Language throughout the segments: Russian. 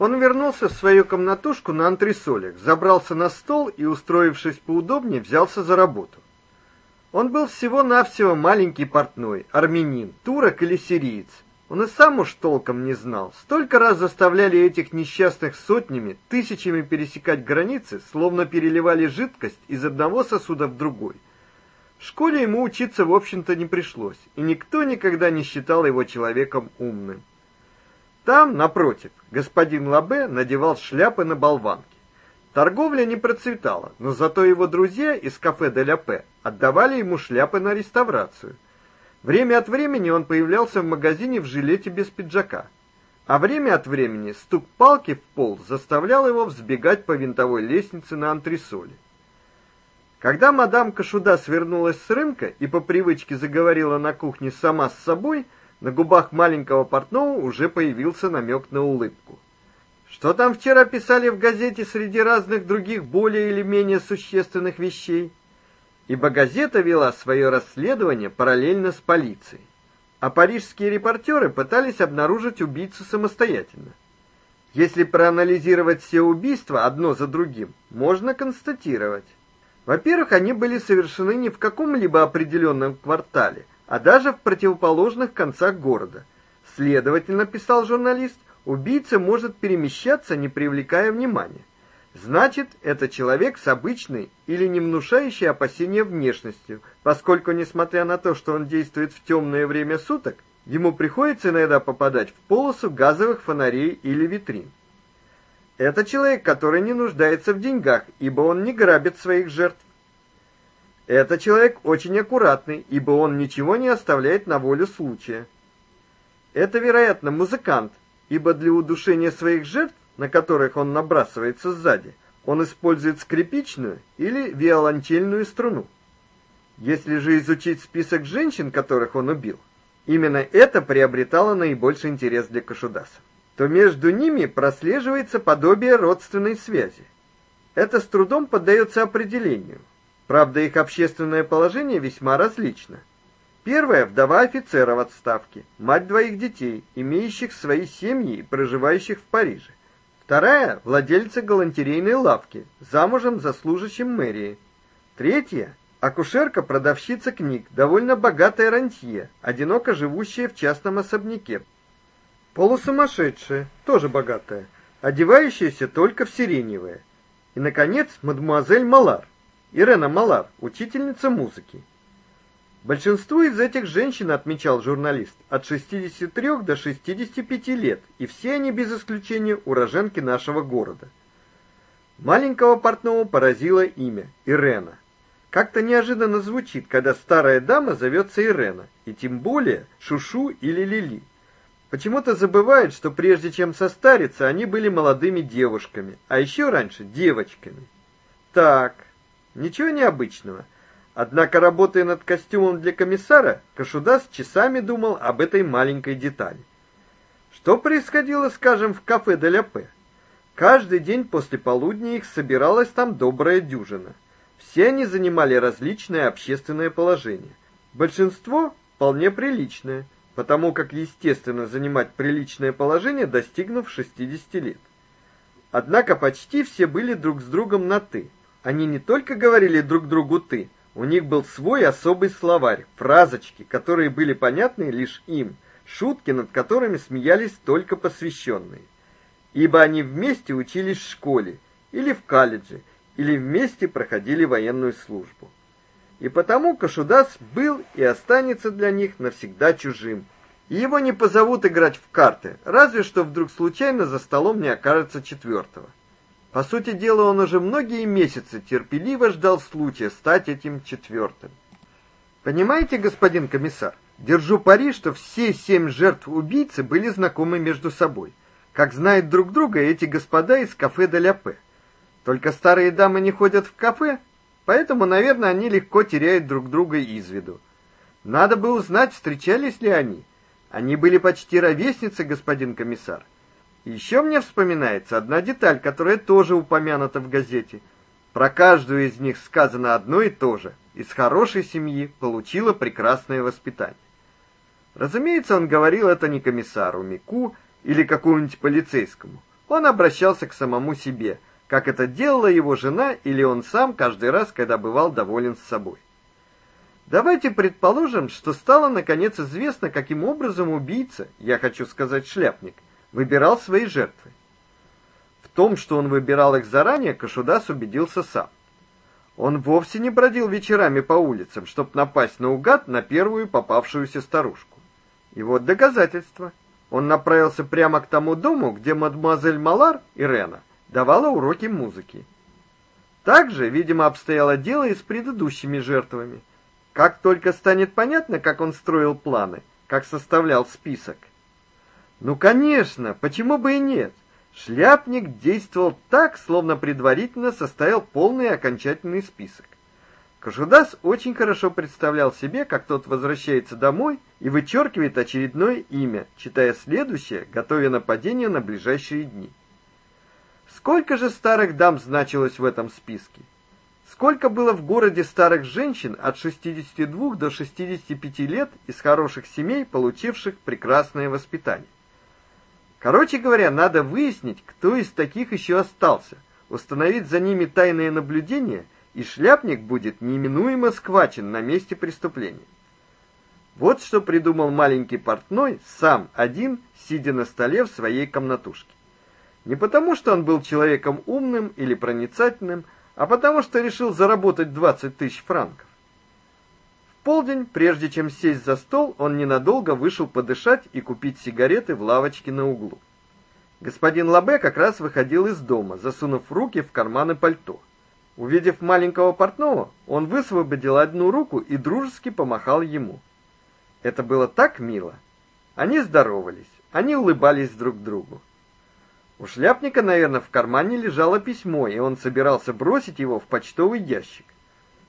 Он вернулся в свою комнатушку на антресолях, забрался на стол и, устроившись поудобнее, взялся за работу. Он был всего-навсего маленький портной, армянин, турок или сириец. Он и сам уж толком не знал. Столько раз заставляли этих несчастных сотнями, тысячами пересекать границы, словно переливали жидкость из одного сосуда в другой. В школе ему учиться, в общем-то, не пришлось, и никто никогда не считал его человеком умным. Там, напротив, господин Лабе надевал шляпы на болванки. Торговля не процветала, но зато его друзья из кафе «Де Ляпе» отдавали ему шляпы на реставрацию. Время от времени он появлялся в магазине в жилете без пиджака. А время от времени стук палки в пол заставлял его взбегать по винтовой лестнице на антресоли. Когда мадам Кашуда свернулась с рынка и по привычке заговорила на кухне сама с собой – на губах маленького портного уже появился намек на улыбку. Что там вчера писали в газете среди разных других более или менее существенных вещей? Ибо газета вела свое расследование параллельно с полицией, а парижские репортеры пытались обнаружить убийцу самостоятельно. Если проанализировать все убийства одно за другим, можно констатировать. Во-первых, они были совершены не в каком-либо определенном квартале, а даже в противоположных концах города. Следовательно, писал журналист, убийца может перемещаться, не привлекая внимания. Значит, это человек с обычной или не внушающей опасения внешностью, поскольку несмотря на то, что он действует в темное время суток, ему приходится иногда попадать в полосу газовых фонарей или витрин. Это человек, который не нуждается в деньгах, ибо он не грабит своих жертв. Это человек очень аккуратный, ибо он ничего не оставляет на волю случая. Это, вероятно, музыкант, ибо для удушения своих жертв, на которых он набрасывается сзади, он использует скрипичную или виолончельную струну. Если же изучить список женщин, которых он убил, именно это приобретало наибольший интерес для Кашудаса, то между ними прослеживается подобие родственной связи. Это с трудом поддается определению. Правда, их общественное положение весьма различно. Первая вдова офицера в отставке, мать двоих детей, имеющих свои семьи и проживающих в Париже. Вторая владельца галантерейной лавки, замужем за служащим мэрии. Третья акушерка-продавщица книг, довольно богатая рантье, одиноко живущая в частном особняке. Полусумасшедшая, тоже богатая, одевающаяся только в сиреневое. И наконец, мадемуазель Малар, Ирена Малар, учительница музыки. Большинство из этих женщин, отмечал журналист, от 63 до 65 лет, и все они без исключения уроженки нашего города. Маленького портного поразило имя Ирена. Как-то неожиданно звучит, когда старая дама зовется Ирена, и тем более Шушу или Лили. Почему-то забывают, что прежде чем состариться, они были молодыми девушками, а еще раньше девочками. Так, Ничего необычного. Однако, работая над костюмом для комиссара, Кашудас часами думал об этой маленькой детали. Что происходило, скажем, в кафе «Де ля Пе»? Каждый день после полудня их собиралась там добрая дюжина. Все они занимали различное общественное положение. Большинство вполне приличное, потому как естественно занимать приличное положение, достигнув 60 лет. Однако почти все были друг с другом на ты. Они не только говорили друг другу ты, у них был свой особый словарь, фразочки, которые были понятны лишь им, шутки, над которыми смеялись только посвященные. Ибо они вместе учились в школе или в колледже, или вместе проходили военную службу. И потому Кашудас был и останется для них навсегда чужим. Его не позовут играть в карты, разве что вдруг случайно за столом не окажется четвертого. По сути дела, он уже многие месяцы терпеливо ждал случая стать этим четвертым. Понимаете, господин комиссар, держу пари, что все семь жертв убийцы были знакомы между собой. Как знают друг друга эти господа из кафе «Де ля Пе». Только старые дамы не ходят в кафе, поэтому, наверное, они легко теряют друг друга из виду. Надо бы узнать, встречались ли они. Они были почти ровесницы, господин комиссар. Еще мне вспоминается одна деталь, которая тоже упомянута в газете. Про каждую из них сказано одно и то же. Из хорошей семьи получила прекрасное воспитание. Разумеется, он говорил это не комиссару Мику или какому-нибудь полицейскому. он обращался к самому себе, как это делала его жена или он сам каждый раз, когда бывал доволен с собой. Давайте предположим, что стало наконец известно, каким образом убийца, я хочу сказать шляпник, выбирал свои жертвы. В том, что он выбирал их заранее, Кашудас убедился сам. Он вовсе не бродил вечерами по улицам, чтобы напасть наугад на первую попавшуюся старушку. И вот доказательство. Он направился прямо к тому дому, где мадемуазель Малар, Ирена, давала уроки музыки. Также, видимо, обстояло дело и с предыдущими жертвами. Как только станет понятно, как он строил планы, как составлял список. Ну, конечно, почему бы и нет? Шляпник действовал так, словно предварительно составил полный и окончательный список. Кожудас очень хорошо представлял себе, как тот возвращается домой и вычеркивает очередное имя, читая следующее, готовя нападение на ближайшие дни. Сколько же старых дам значилось в этом списке? Сколько было в городе старых женщин от 62 до 65 лет из хороших семей, получивших прекрасное воспитание? Короче говоря, надо выяснить, кто из таких еще остался, установить за ними тайное наблюдение – и шляпник будет неминуемо схвачен на месте преступления. Вот что придумал маленький портной сам один, сидя на столе в своей комнатушке. Не потому, что он был человеком умным или проницательным, а потому, что решил заработать 20 тысяч франков. Полдень, прежде чем сесть за стол, он ненадолго вышел подышать и купить сигареты в лавочке на углу. Господин Лабе как раз выходил из дома, засунув руки в карманы пальто. Увидев маленького портного, он высвободил одну руку и дружески помахал ему. Это было так мило. Они здоровались, они улыбались друг другу. У шляпника, наверное, в кармане лежало письмо, и он собирался бросить его в почтовый ящик.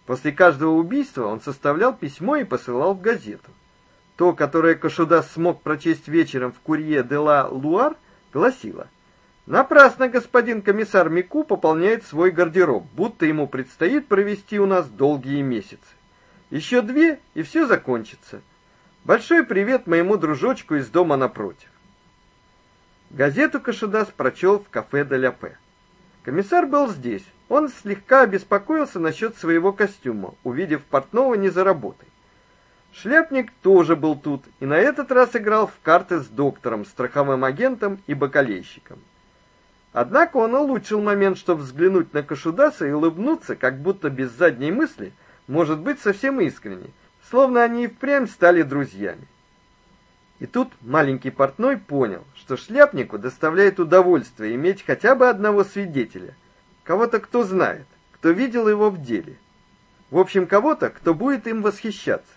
После каждого убийства он составлял письмо и посылал в газету. То, которое Кашудас смог прочесть вечером в Курье де ла Луар, гласило: Напрасно господин комиссар Мику пополняет свой гардероб, будто ему предстоит провести у нас долгие месяцы. Еще две, и все закончится. Большой привет моему дружочку из дома напротив. Газету Кашудас прочел в кафе де ля Пе. Комиссар был здесь. Он слегка обеспокоился насчет своего костюма, увидев портного не за работой. Шляпник тоже был тут и на этот раз играл в карты с доктором, страховым агентом и бакалейщиком. Однако он улучшил момент, чтобы взглянуть на Кашудаса и улыбнуться, как будто без задней мысли, может быть, совсем искренне, словно они и впрямь стали друзьями. И тут маленький портной понял, что шляпнику доставляет удовольствие иметь хотя бы одного свидетеля, кого-то, кто знает, кто видел его в деле. В общем, кого-то, кто будет им восхищаться.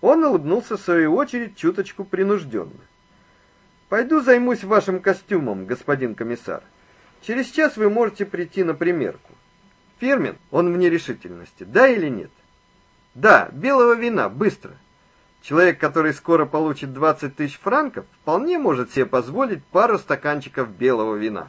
Он улыбнулся в свою очередь чуточку принужденно. Пойду займусь вашим костюмом, господин комиссар. Через час вы можете прийти на примерку. Фирмен, он в нерешительности. Да или нет? Да, белого вина, быстро. Человек, который скоро получит 20 тысяч франков, вполне может себе позволить пару стаканчиков белого вина.